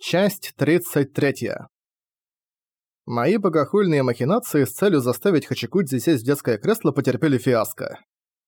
Часть 33. Мои богохульные махинации с целью заставить Хачикудзи сесть в детское кресло потерпели фиаско.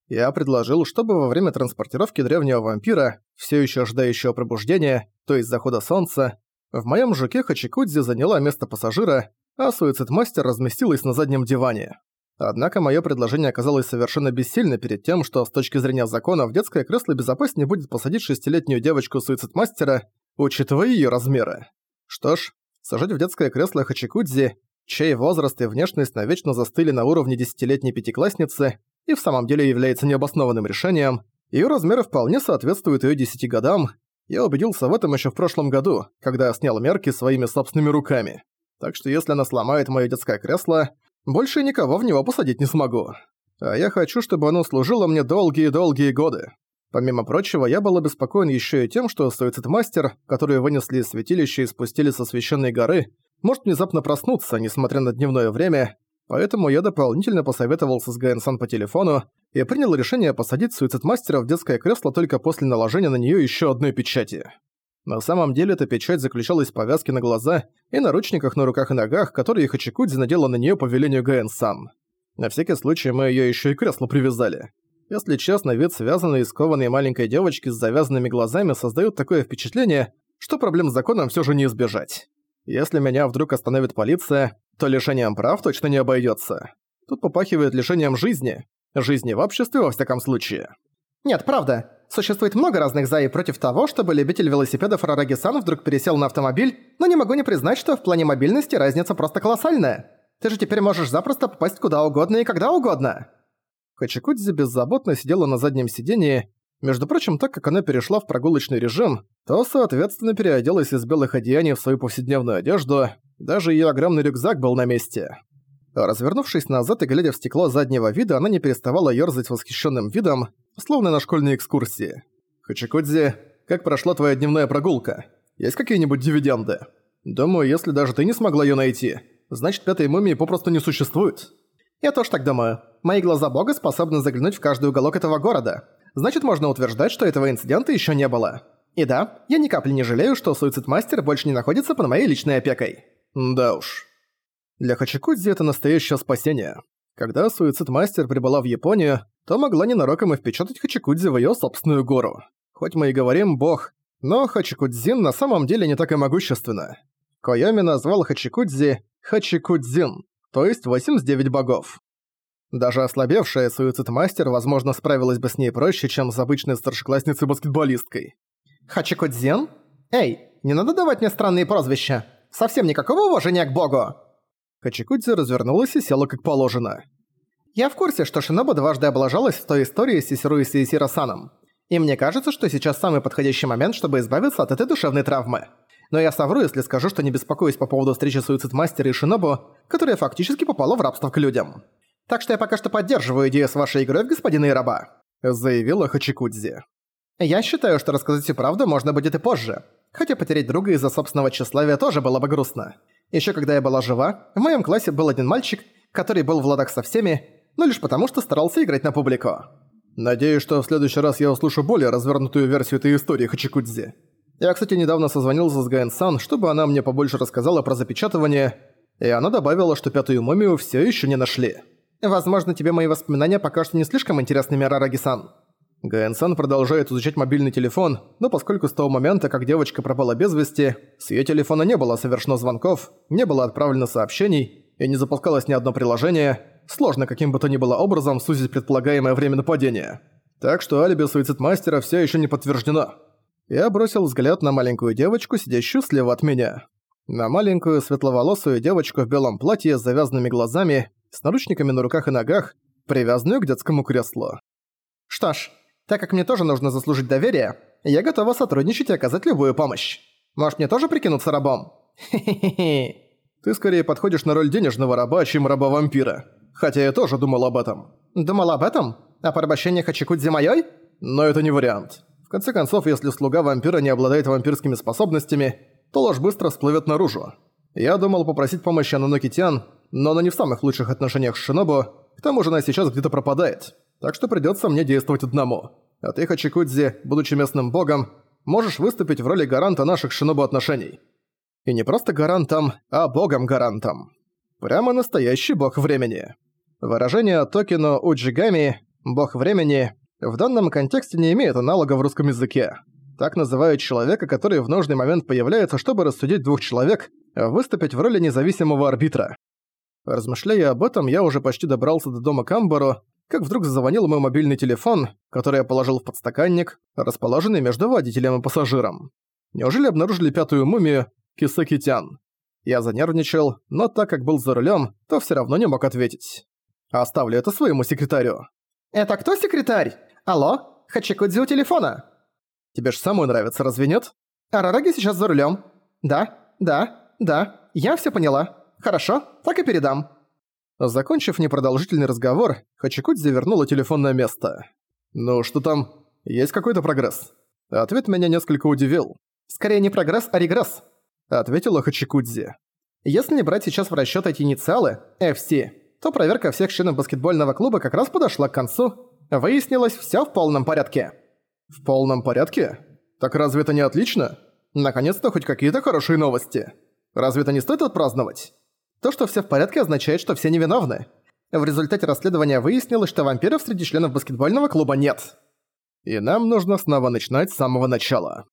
Я предложил, чтобы во время транспортировки древнего вампира, все еще ожидающего пробуждения, то есть захода солнца, в моем жуке Хачикудзи заняла место пассажира, а суицид-мастер разместилась на заднем диване. Однако мое предложение оказалось совершенно бессильно перед тем, что с точки зрения закона в детское кресло безопаснее будет посадить шестилетнюю девочку суицид-мастера, учитывая её размеры. Что ж, сажать в детское кресло Хачикудзи, чей возраст и внешность навечно застыли на уровне десятилетней пятиклассницы, и в самом деле является необоснованным решением, её размеры вполне соответствуют её десяти годам, я убедился в этом ещё в прошлом году, когда снял мерки своими собственными руками. Так что если она сломает моё детское кресло, больше никого в него посадить не смогу. А я хочу, чтобы оно служило мне долгие-долгие годы. Помимо прочего, я был обеспокоен еще и тем, что суицид-мастер, который вынесли из святилища и спустили со священной горы, может внезапно проснуться, несмотря на дневное время, поэтому я дополнительно посоветовался с Гаэн-сан по телефону и принял решение посадить суицид-мастера в детское кресло только после наложения на нее еще одной печати. На самом деле эта печать заключалась в повязке на глаза и наручниках на руках и ногах, которые Хачикудзи надела на нее по велению Гаэн-сан. На всякий случай мы ее еще и к креслу привязали. Если честно, вид связанной и скованной маленькой девочки с завязанными глазами создает такое впечатление, что проблем с законом все же не избежать. Если меня вдруг остановит полиция, то лишением прав точно не обойдется. Тут попахивает лишением жизни. Жизни в обществе во всяком случае. Нет, правда. Существует много разных за и против того, чтобы любитель велосипедов Рараги-сан вдруг пересел на автомобиль, но не могу не признать, что в плане мобильности разница просто колоссальная. Ты же теперь можешь запросто попасть куда угодно и когда угодно. Хачикудзи беззаботно сидела на заднем сидении. Между прочим, так как она перешла в прогулочный режим, то, соответственно, переоделась из белых одеяний в свою повседневную одежду, даже её огромный рюкзак был на месте. Развернувшись назад и глядя в стекло заднего вида, она не переставала ёрзать восхищенным видом, словно на школьной экскурсии. «Хачикудзи, как прошла твоя дневная прогулка? Есть какие-нибудь дивиденды? Думаю, если даже ты не смогла её найти, значит, пятой мумии попросту не существует». «Я тоже так думаю. Мои глаза бога способны заглянуть в каждый уголок этого города. Значит, можно утверждать, что этого инцидента еще не было. И да, я ни капли не жалею, что суицид-мастер больше не находится под моей личной опекой. Да уж. Для Хачикудзи это настоящее спасение. Когда суицид-мастер прибыла в Японию, то могла ненароком и впечатать Хачикудзи в её собственную гору. Хоть мы и говорим «бог», но Хачикудзин на самом деле не так и могущественно. Койоми назвал Хачикудзи Хачикудзин, то есть 89 богов. Даже ослабевшая суицид-мастер, возможно, справилась бы с ней проще, чем с обычной старшеклассницей-баскетболисткой. Хачикодзен? Эй, не надо давать мне странные прозвища. Совсем никакого уважения к богу. Хачикудзи развернулась и села как положено. Я в курсе, что Шиноба дважды облажалась в той истории с Сисиру и Сисира-саном. И мне кажется, что сейчас самый подходящий момент, чтобы избавиться от этой душевной травмы. Но я совру, если скажу, что не беспокоюсь по поводу встречи суицид-мастера и Шинобу, которая фактически попала в рабство к людям. Так что я пока что поддерживаю идею с вашей игрой в господина и раба», — заявила Хачикудзи. «Я считаю, что рассказать всю правду можно будет и позже. Хотя потерять друга из-за собственного тщеславия тоже было бы грустно. Еще когда я была жива, в моем классе был один мальчик, который был в ладах со всеми, но лишь потому, что старался играть на публику. Надеюсь, что в следующий раз я услышу более развернутую версию этой истории Хачикудзи. Я, кстати, недавно созвонился с Гаэн-сан, чтобы она мне побольше рассказала про запечатывание, и она добавила, что пятую мумию все еще не нашли. Возможно, тебе мои воспоминания покажутся не слишком интересными, Рараги-сан. Гаэн-сан продолжает изучать мобильный телефон, но поскольку с того момента, как девочка пропала без вести, с её телефона не было совершено звонков, не было отправлено сообщений и не запускалось ни одно приложение, сложно каким бы то ни было образом сузить предполагаемое время нападения. Так что алиби суицид-мастера всё ещё не подтверждено. Я бросил взгляд на маленькую девочку, сидящую слева от меня. На маленькую светловолосую девочку в белом платье с завязанными глазами, с наручниками на руках и ногах, привязанную к детскому креслу. «Что ж, так как мне тоже нужно заслужить доверие, я готова сотрудничать и оказать любую помощь. Может, мне тоже прикинуться рабом? Хе-хе-хе. Ты скорее подходишь на роль денежного раба, чем раба-вампира. Хотя я тоже думал об этом. Думал об этом? О порабощении Хачикудзи моёй? Но это не вариант. Конце концов, если слуга вампира не обладает вампирскими способностями, то ложь быстро всплывет наружу. Я думал попросить помощи Ананоки Тиан, но она не в самых лучших отношениях с Шинобу, к тому же она сейчас где-то пропадает, так что придётся мне действовать одному. А ты, Хачикудзи, будучи местным богом, можешь выступить в роли гаранта наших Шинобу отношений. И не просто гарантом, а богом-гарантом. Прямо настоящий бог времени. Выражение Токино Уджигами «бог времени» в данном контексте не имеет аналога в русском языке. Так называют человека, который в нужный момент появляется, чтобы рассудить двух человек, выступить в роли независимого арбитра. Размышляя об этом, я уже почти добрался до дома Камбару, как вдруг зазвонил мой мобильный телефон, который я положил в подстаканник, расположенный между водителем и пассажиром. Неужели обнаружили пятую мумию Кисакитян? Я занервничал, но так как был за рулем, то все равно не мог ответить. Оставлю это своему секретарю. «Это кто секретарь? Алло? Хачикудзи у телефона?» «Тебе ж самой нравится, разве нет?» «Арараги сейчас за рулем. Да, да, да, я все поняла. Хорошо, так и передам». Закончив непродолжительный разговор, Хачикудзи вернула телефон на место. «Ну, что там? Есть какой-то прогресс?» Ответ меня несколько удивил. «Скорее не прогресс, а регресс», — ответила Хачикудзи. «Если не брать сейчас в расчёт эти инициалы, FC, то проверка всех членов баскетбольного клуба как раз подошла к концу. Выяснилось, всё в полном порядке». «В полном порядке? Так разве это не отлично? Наконец-то хоть какие-то хорошие новости. Разве это не стоит отпраздновать?» То, что все в порядке, означает, что все невиновны. В результате расследования выяснилось, что вампиров среди членов баскетбольного клуба нет. И нам нужно снова начинать с самого начала.